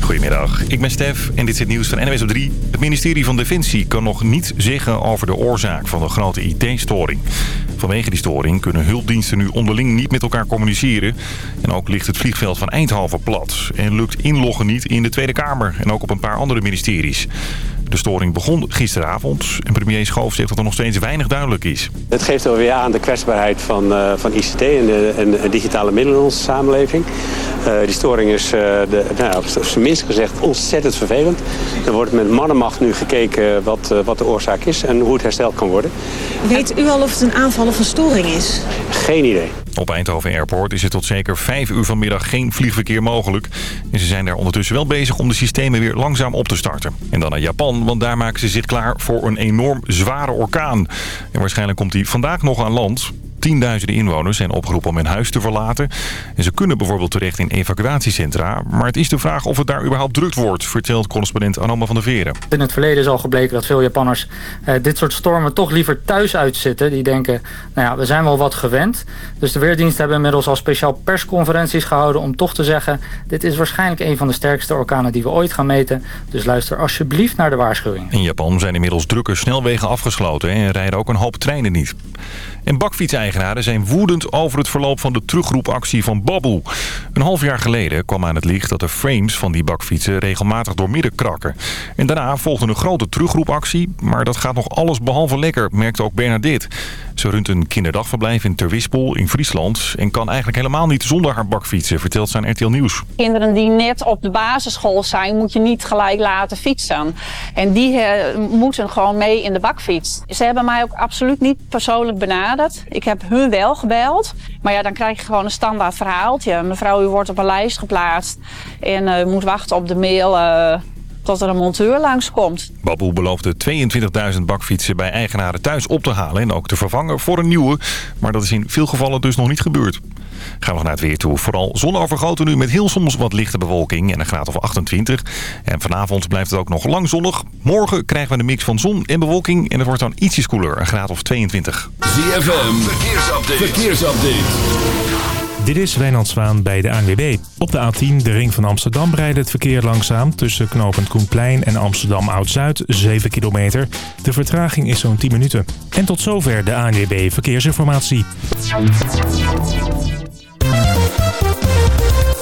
Goedemiddag, ik ben Stef en dit is het nieuws van NWS op 3. Het ministerie van Defensie kan nog niet zeggen over de oorzaak van de grote IT-storing. Vanwege die storing kunnen hulpdiensten nu onderling niet met elkaar communiceren. En ook ligt het vliegveld van Eindhoven plat. En lukt inloggen niet in de Tweede Kamer en ook op een paar andere ministeries. De storing begon gisteravond en premier Schoof zegt dat er nog steeds weinig duidelijk is. Het geeft alweer aan de kwetsbaarheid van, uh, van ICT en de, en de digitale middelen in onze samenleving. Uh, die storing is, uh, de, nou, op zijn minst gezegd, ontzettend vervelend. Er wordt met mannenmacht nu gekeken wat, wat de oorzaak is en hoe het hersteld kan worden. Weet u al of het een aanval of een storing is? Geen idee. Op Eindhoven Airport is het tot zeker 5 uur vanmiddag geen vliegverkeer mogelijk. En ze zijn daar ondertussen wel bezig om de systemen weer langzaam op te starten. En dan naar Japan, want daar maken ze zich klaar voor een enorm zware orkaan. En waarschijnlijk komt die vandaag nog aan land. Tienduizenden inwoners zijn opgeroepen om hun huis te verlaten. En ze kunnen bijvoorbeeld terecht in evacuatiecentra. Maar het is de vraag of het daar überhaupt drukt wordt, vertelt correspondent Anoma van der Veren. In het verleden is al gebleken dat veel Japanners eh, dit soort stormen toch liever thuis uitzitten. Die denken, nou ja, we zijn wel wat gewend. Dus de Weerdienst hebben inmiddels al speciaal persconferenties gehouden om toch te zeggen... dit is waarschijnlijk een van de sterkste orkanen die we ooit gaan meten. Dus luister alsjeblieft naar de waarschuwing. In Japan zijn inmiddels drukke snelwegen afgesloten en rijden ook een hoop treinen niet. En bakfietseigenaren zijn woedend over het verloop van de terugroepactie van Baboe. Een half jaar geleden kwam aan het licht dat de frames van die bakfietsen regelmatig doormidden krakken. En daarna volgde een grote terugroepactie, maar dat gaat nog alles behalve lekker, merkt ook Bernadette. Ze runt een kinderdagverblijf in Terwispel in Friesland en kan eigenlijk helemaal niet zonder haar bakfietsen, vertelt zijn RTL Nieuws. Kinderen die net op de basisschool zijn, moet je niet gelijk laten fietsen. En die uh, moeten gewoon mee in de bakfiets. Ze hebben mij ook absoluut niet persoonlijk benaderd. Ik heb hun wel gebeld. Maar ja, dan krijg je gewoon een standaard verhaaltje. Mevrouw, u wordt op een lijst geplaatst en uh, moet wachten op de mail... Uh, tot er een monteur langskomt. Baboe beloofde 22.000 bakfietsen bij eigenaren thuis op te halen... en ook te vervangen voor een nieuwe. Maar dat is in veel gevallen dus nog niet gebeurd. Gaan we naar het weer toe. Vooral zonovergoten nu met heel soms wat lichte bewolking en een graad of 28. En vanavond blijft het ook nog lang zonnig. Morgen krijgen we een mix van zon en bewolking en het wordt dan ietsjes koeler, een graad of 22. ZFM, verkeersupdate. verkeersupdate. Dit is Wijnand Zwaan bij de ANWB. Op de A10, de ring van Amsterdam, rijdt het verkeer langzaam... tussen knooppunt Koenplein en Amsterdam Oud-Zuid, 7 kilometer. De vertraging is zo'n 10 minuten. En tot zover de ANWB Verkeersinformatie.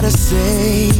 Gotta say.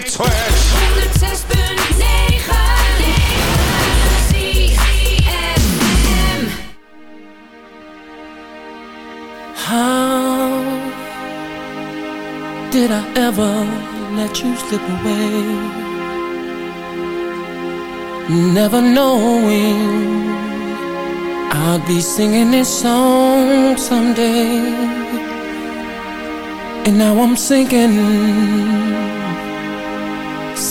twitch. How did I ever let you slip away? Never knowing I'd be singing this song someday. And now I'm sinking,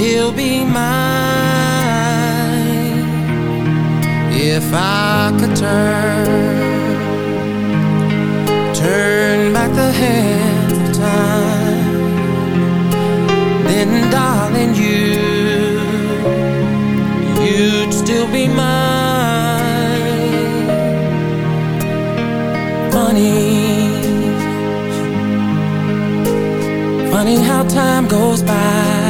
still be mine. If I could turn turn back the hands of time Then darling you You'd still be mine Funny Funny how time goes by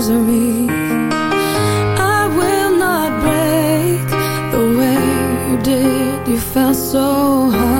misery. I will not break the way you did. You felt so hard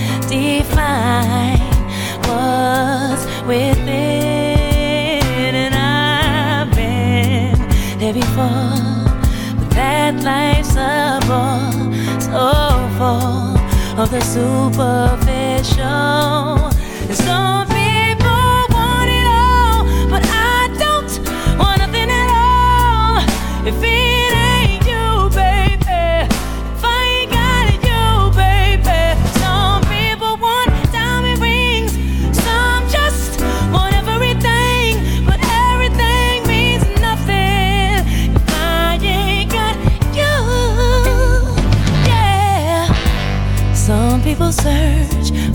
define what's within. And I've been there before, but that life's a bore so full of the superficial.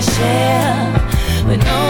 share, but no.